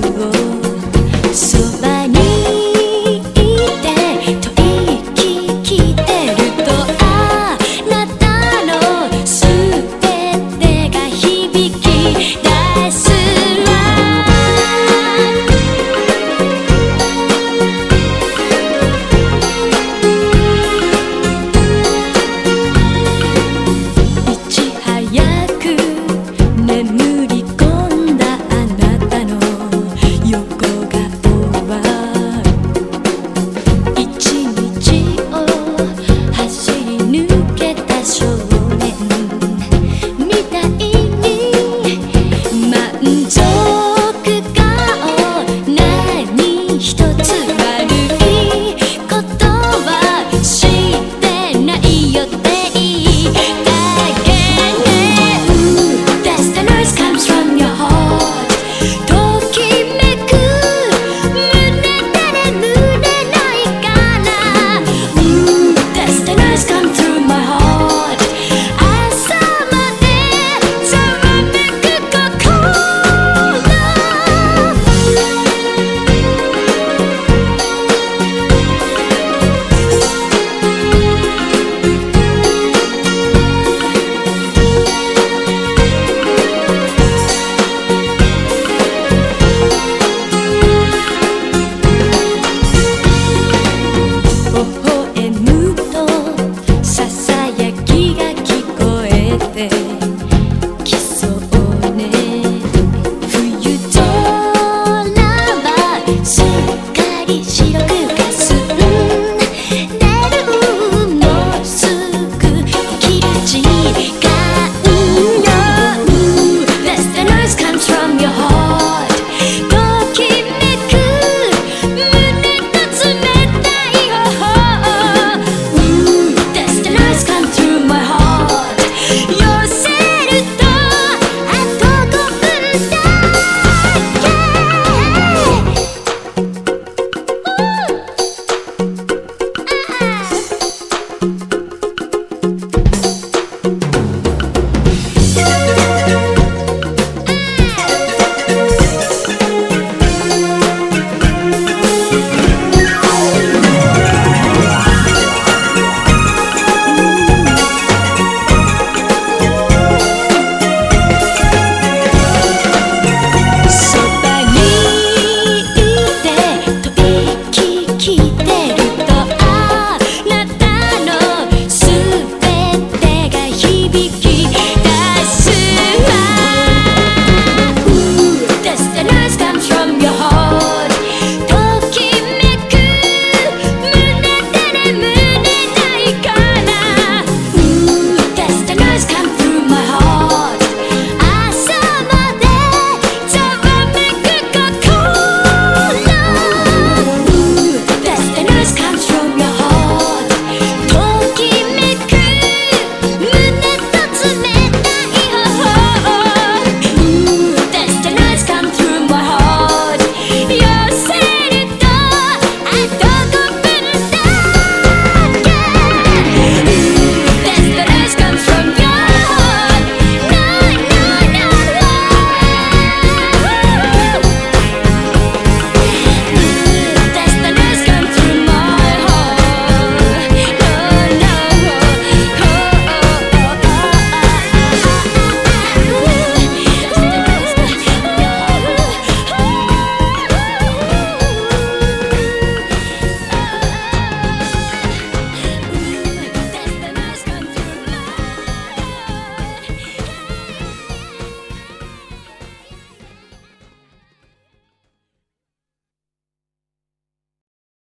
you go.